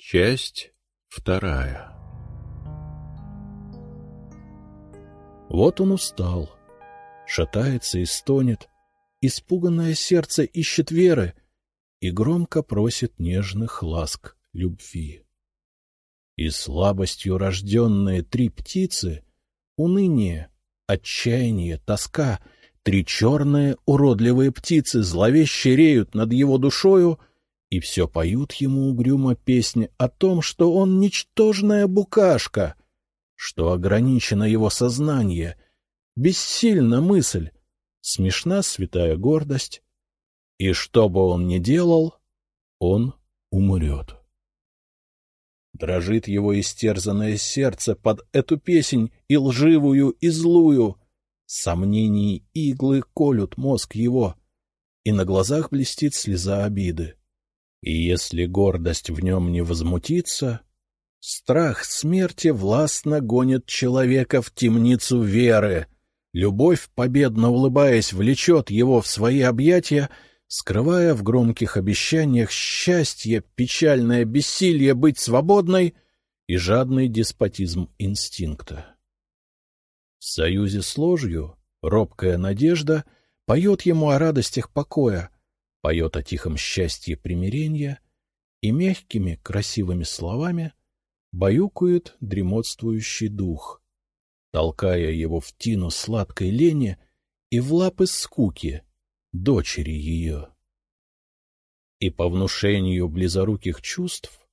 Часть вторая Вот он устал, шатается и стонет, испуганное сердце ищет веры и громко просит нежных ласк любви. И слабостью рожденные три птицы — уныние, отчаяние, тоска — три черные уродливые птицы зловеще реют над его душою и все поют ему угрюмо песни о том, что он ничтожная букашка, что ограничено его сознание, бессильна мысль, смешна святая гордость, и что бы он ни делал, он умрет. Дрожит его истерзанное сердце под эту песнь и лживую, и злую. Сомнений иглы колют мозг его, и на глазах блестит слеза обиды. И если гордость в нем не возмутится, страх смерти властно гонит человека в темницу веры. Любовь, победно улыбаясь, влечет его в свои объятия, скрывая в громких обещаниях счастье, печальное бессилие быть свободной и жадный деспотизм инстинкта. В союзе с ложью робкая надежда поет ему о радостях покоя, поет о тихом счастье примирения и мягкими красивыми словами баюкает дремотствующий дух, толкая его в тину сладкой лени и в лапы скуки дочери ее. И по внушению близоруких чувств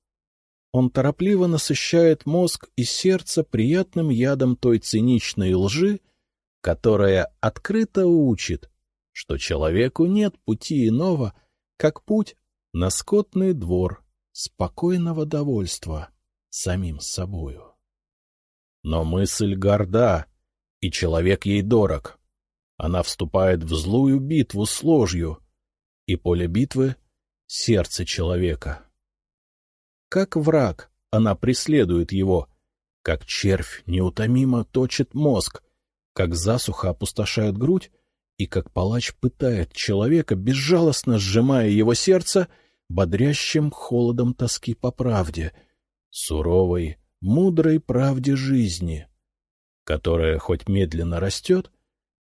он торопливо насыщает мозг и сердце приятным ядом той циничной лжи, которая открыто учит, что человеку нет пути иного, как путь на скотный двор спокойного довольства самим собою. Но мысль горда, и человек ей дорог. Она вступает в злую битву с ложью, и поле битвы — сердце человека. Как враг она преследует его, как червь неутомимо точит мозг, как засуха опустошает грудь, и как палач пытает человека, безжалостно сжимая его сердце, бодрящим холодом тоски по правде, суровой, мудрой правде жизни, которая хоть медленно растет,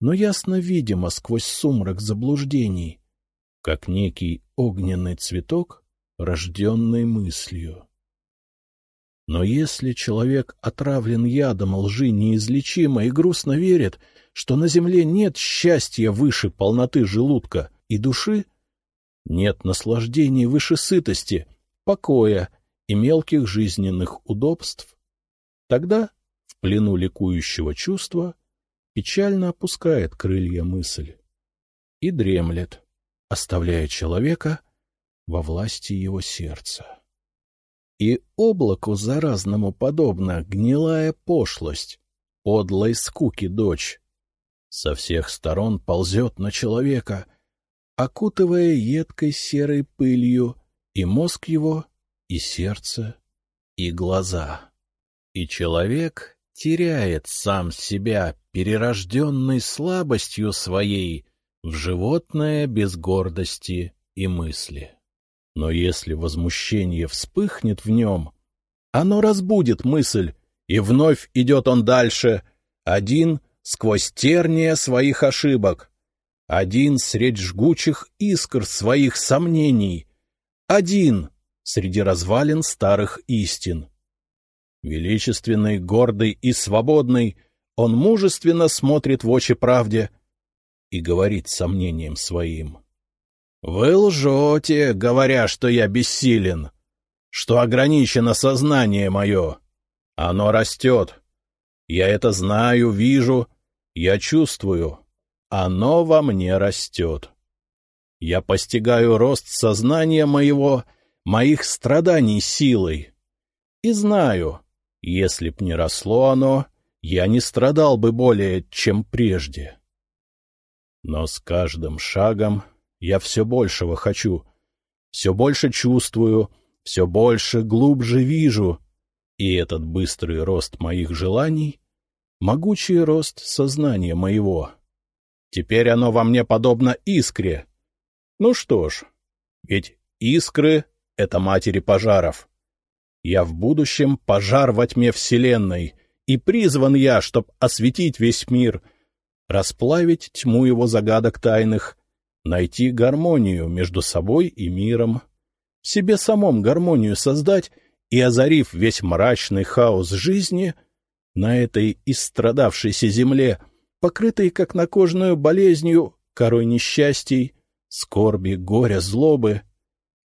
но ясно видимо сквозь сумрак заблуждений, как некий огненный цветок, рожденный мыслью. Но если человек отравлен ядом лжи неизлечимо и грустно верит, что на земле нет счастья выше полноты желудка и души, нет наслаждений выше сытости, покоя и мелких жизненных удобств, тогда в плену ликующего чувства печально опускает крылья мысль и дремлет, оставляя человека во власти его сердца. И облаку заразному подобно гнилая пошлость, подлой скуки дочь, со всех сторон ползет на человека, окутывая едкой серой пылью и мозг его, и сердце, и глаза. И человек теряет сам себя, перерожденной слабостью своей, в животное без гордости и мысли. Но если возмущение вспыхнет в нем, оно разбудит мысль, и вновь идет он дальше, один сквозь терния своих ошибок, один средь жгучих искр своих сомнений, один среди развалин старых истин. Величественный, гордый и свободный, он мужественно смотрит в очи правде и говорит сомнением своим. — Вы лжете, говоря, что я бессилен, что ограничено сознание мое. Оно растет. Я это знаю, вижу я чувствую, оно во мне растет. Я постигаю рост сознания моего, моих страданий силой. И знаю, если б не росло оно, я не страдал бы более, чем прежде. Но с каждым шагом я все большего хочу, все больше чувствую, все больше, глубже вижу, и этот быстрый рост моих желаний могучий рост сознания моего. Теперь оно во мне подобно искре. Ну что ж, ведь искры — это матери пожаров. Я в будущем пожар во тьме Вселенной, и призван я, чтоб осветить весь мир, расплавить тьму его загадок тайных, найти гармонию между собой и миром, себе самом гармонию создать и, озарив весь мрачный хаос жизни, на этой истрадавшейся земле, покрытой как накожную болезнью, корой несчастий, скорби, горя, злобы,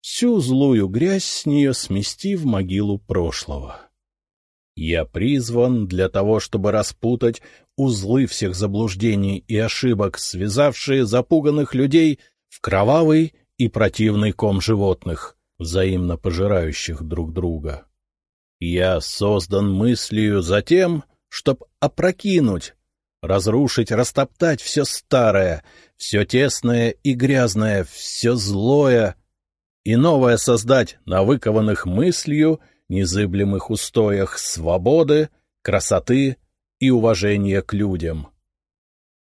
всю злую грязь с нее смести в могилу прошлого. Я призван для того, чтобы распутать узлы всех заблуждений и ошибок, связавшие запуганных людей в кровавый и противный ком животных, взаимно пожирающих друг друга. Я создан мыслью за тем, чтоб опрокинуть, разрушить, растоптать все старое, все тесное и грязное, все злое, и новое создать на выкованных мыслью незыблемых устоях свободы, красоты и уважения к людям.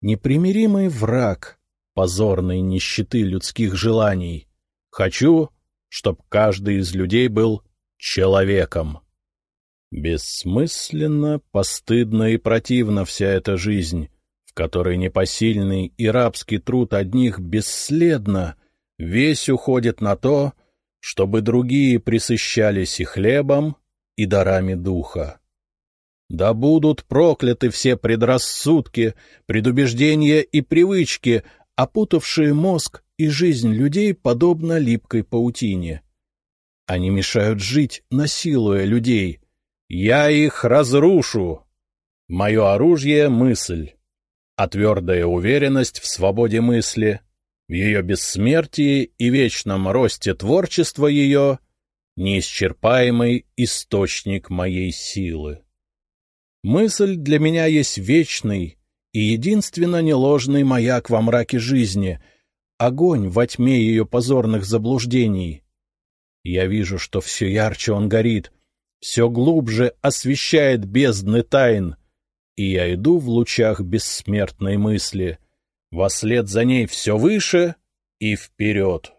Непримиримый враг позорной нищеты людских желаний. Хочу, чтоб каждый из людей был человеком. Бессмысленно, постыдно и противна вся эта жизнь, в которой непосильный и рабский труд одних бесследно весь уходит на то, чтобы другие присыщались и хлебом, и дарами духа. Да будут прокляты все предрассудки, предубеждения и привычки, опутавшие мозг и жизнь людей подобно липкой паутине. Они мешают жить, насилуя людей — я их разрушу. Мое оружие — мысль, а твердая уверенность в свободе мысли, в ее бессмертии и вечном росте творчества ее — неисчерпаемый источник моей силы. Мысль для меня есть вечный и единственно неложный маяк во мраке жизни, огонь во тьме ее позорных заблуждений. Я вижу, что все ярче он горит — все глубже освещает бездны тайн, и я иду в лучах бессмертной мысли, вослед за ней все выше и вперед.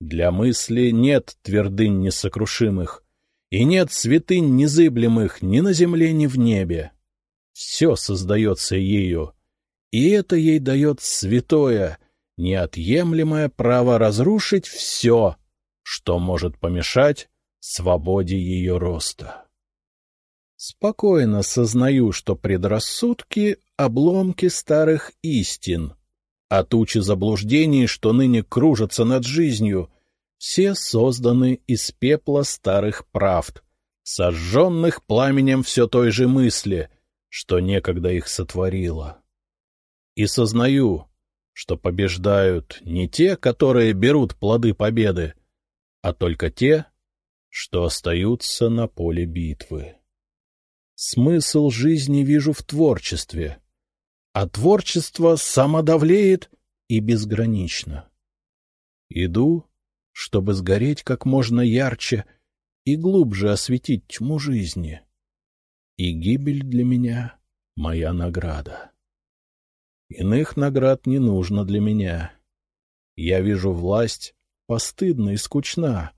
Для мысли нет твердынь несокрушимых, и нет святынь незыблемых ни на земле, ни в небе. Все создается ею, и это ей дает святое, неотъемлемое право разрушить все, что может помешать свободе ее роста. Спокойно сознаю, что предрассудки — обломки старых истин, а тучи заблуждений, что ныне кружатся над жизнью, все созданы из пепла старых правд, сожженных пламенем все той же мысли, что некогда их сотворило. И сознаю, что побеждают не те, которые берут плоды победы, а только те, что остаются на поле битвы. Смысл жизни вижу в творчестве, а творчество самодавлеет и безгранично. Иду, чтобы сгореть как можно ярче и глубже осветить тьму жизни. И гибель для меня — моя награда. Иных наград не нужно для меня. Я вижу власть постыдна и скучна,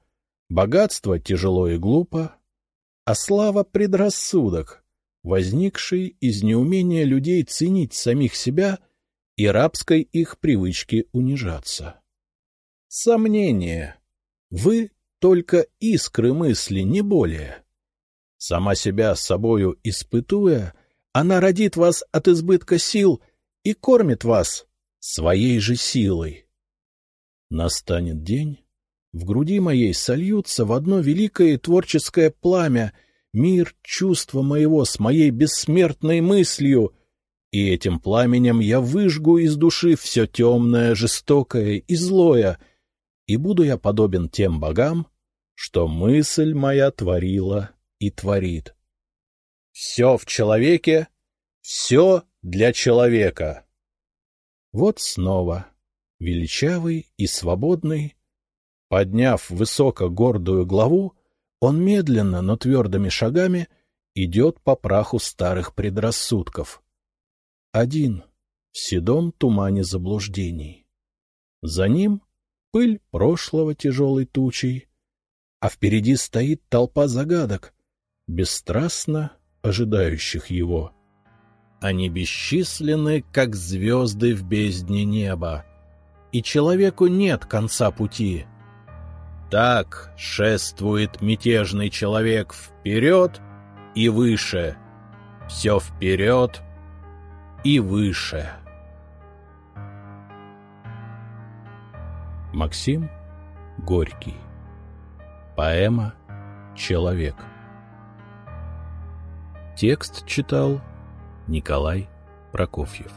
Богатство тяжело и глупо, а слава — предрассудок, возникший из неумения людей ценить самих себя и рабской их привычки унижаться. Сомнение. Вы только искры мысли, не более. Сама себя с собою испытуя, она родит вас от избытка сил и кормит вас своей же силой. Настанет день, в груди моей сольются в одно великое творческое пламя, мир чувства моего с моей бессмертной мыслью, и этим пламенем я выжгу из души все темное, жестокое и злое, и буду я подобен тем богам, что мысль моя творила и творит. Все в человеке, все для человека. Вот снова, величавый и свободный, Подняв высоко гордую главу, он медленно, но твердыми шагами идет по праху старых предрассудков. Один, в седом тумане заблуждений. За ним пыль прошлого тяжелой тучей, а впереди стоит толпа загадок, бесстрастно ожидающих его. Они бесчисленны, как звезды в бездне неба, и человеку нет конца пути. Так шествует мятежный человек вперед и выше, все вперед и выше. Максим Горький. Поэма «Человек» Текст читал Николай Прокофьев